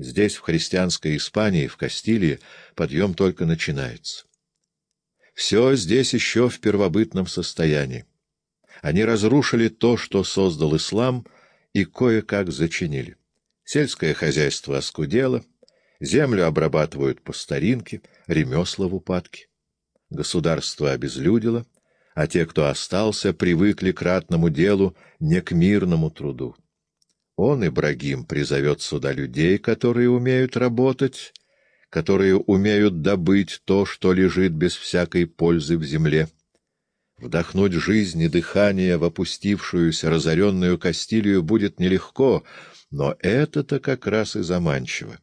Здесь, в христианской Испании, в Кастилии, подъем только начинается. Все здесь еще в первобытном состоянии. Они разрушили то, что создал ислам, и кое-как зачинили. Сельское хозяйство оскудело, землю обрабатывают по старинке, ремесла в упадке. Государство обезлюдило, а те, кто остался, привыкли к ратному делу, не к мирному труду. Он, Ибрагим, призовет сюда людей, которые умеют работать, которые умеют добыть то, что лежит без всякой пользы в земле. Вдохнуть жизнь и дыхание в опустившуюся, разоренную Кастилию будет нелегко, но это-то как раз и заманчиво.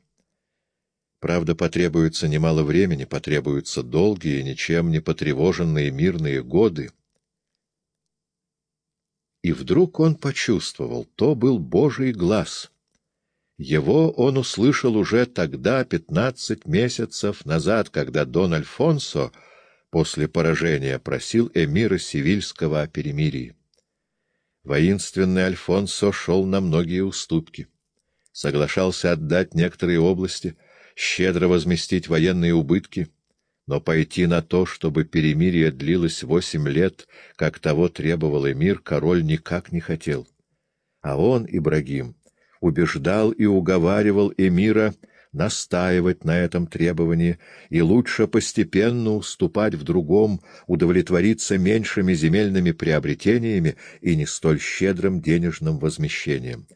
Правда, потребуется немало времени, потребуются долгие, ничем не потревоженные мирные годы. И вдруг он почувствовал, то был Божий глаз. Его он услышал уже тогда, пятнадцать месяцев назад, когда Дон Альфонсо после поражения просил эмира Севильского о перемирии. Воинственный Альфонсо шел на многие уступки. Соглашался отдать некоторые области — щедро возместить военные убытки, но пойти на то, чтобы перемирие длилось восемь лет, как того требовал эмир, король никак не хотел. А он, Ибрагим, убеждал и уговаривал эмира настаивать на этом требовании и лучше постепенно уступать в другом, удовлетвориться меньшими земельными приобретениями и не столь щедрым денежным возмещением.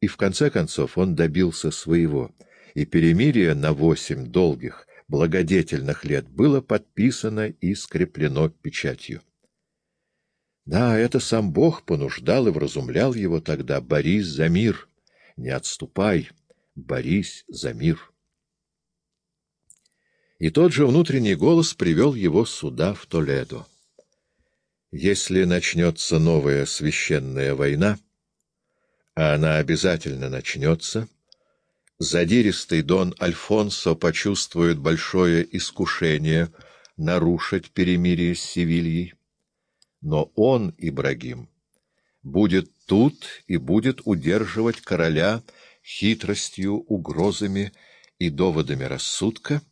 И в конце концов он добился своего — и перемирие на восемь долгих, благодетельных лет было подписано и скреплено печатью. Да, это сам Бог понуждал и вразумлял его тогда. Борись за мир, не отступай, борись за мир. И тот же внутренний голос привел его сюда, в Толедо. Если начнется новая священная война, а она обязательно начнется, — задиристый Дон Альфонсо почувствует большое искушение нарушить перемирие с Севильей. Но он, Ибрагим, будет тут и будет удерживать короля хитростью, угрозами и доводами рассудка,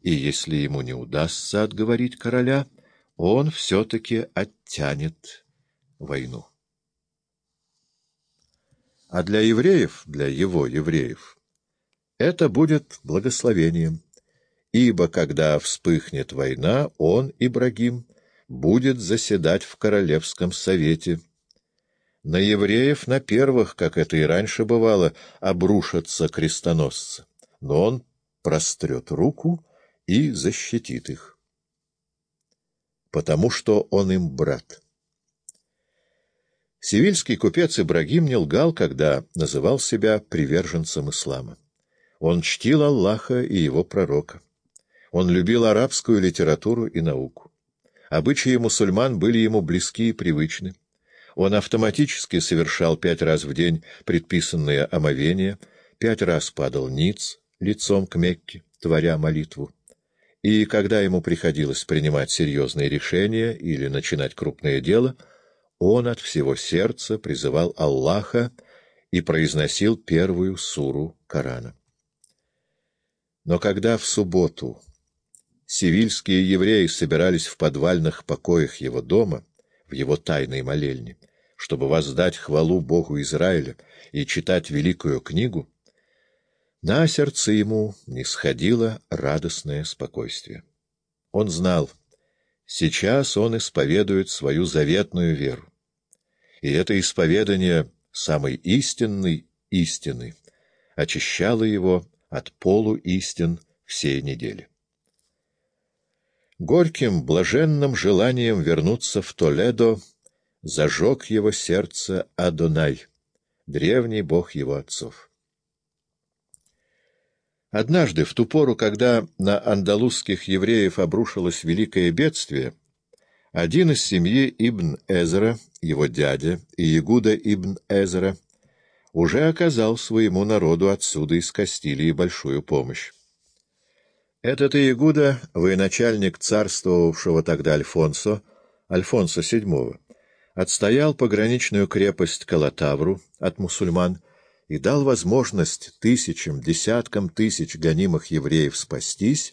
и если ему не удастся отговорить короля, он все-таки оттянет войну. А для евреев, для его евреев, это будет благословением, ибо когда вспыхнет война, он, Ибрагим, будет заседать в Королевском совете. На евреев, на первых, как это и раньше бывало, обрушатся крестоносцы, но он прострет руку и защитит их, потому что он им брат. Севильский купец Ибрагим не лгал, когда называл себя приверженцем ислама. Он чтил Аллаха и его пророка. Он любил арабскую литературу и науку. Обычаи мусульман были ему близки и привычны. Он автоматически совершал пять раз в день предписанные омовения, пять раз падал ниц лицом к Мекке, творя молитву. И когда ему приходилось принимать серьезные решения или начинать крупное дело, он от всего сердца призывал Аллаха и произносил первую суру Корана. Но когда в субботу сивильские евреи собирались в подвальных покоях его дома, в его тайной молельне, чтобы воздать хвалу Богу Израиля и читать великую книгу, на сердце ему не сходило радостное спокойствие. Он знал, сейчас он исповедует свою заветную веру, и это исповедание самой истинной истины очищало его от полуистин всей недели. Горьким, блаженным желанием вернуться в Толедо зажег его сердце Адонай, древний бог его отцов. Однажды, в ту пору, когда на андалузских евреев обрушилось великое бедствие, один из семьи Ибн Эзера, его дядя, и Ягуда Ибн Эзера, уже оказал своему народу отсюда из Кастилии большую помощь. Этот Иегуда, военачальник царствовавшего тогда Альфонсо, Альфонсо VII, отстоял пограничную крепость Калатавру от мусульман и дал возможность тысячам, десяткам тысяч гонимых евреев спастись,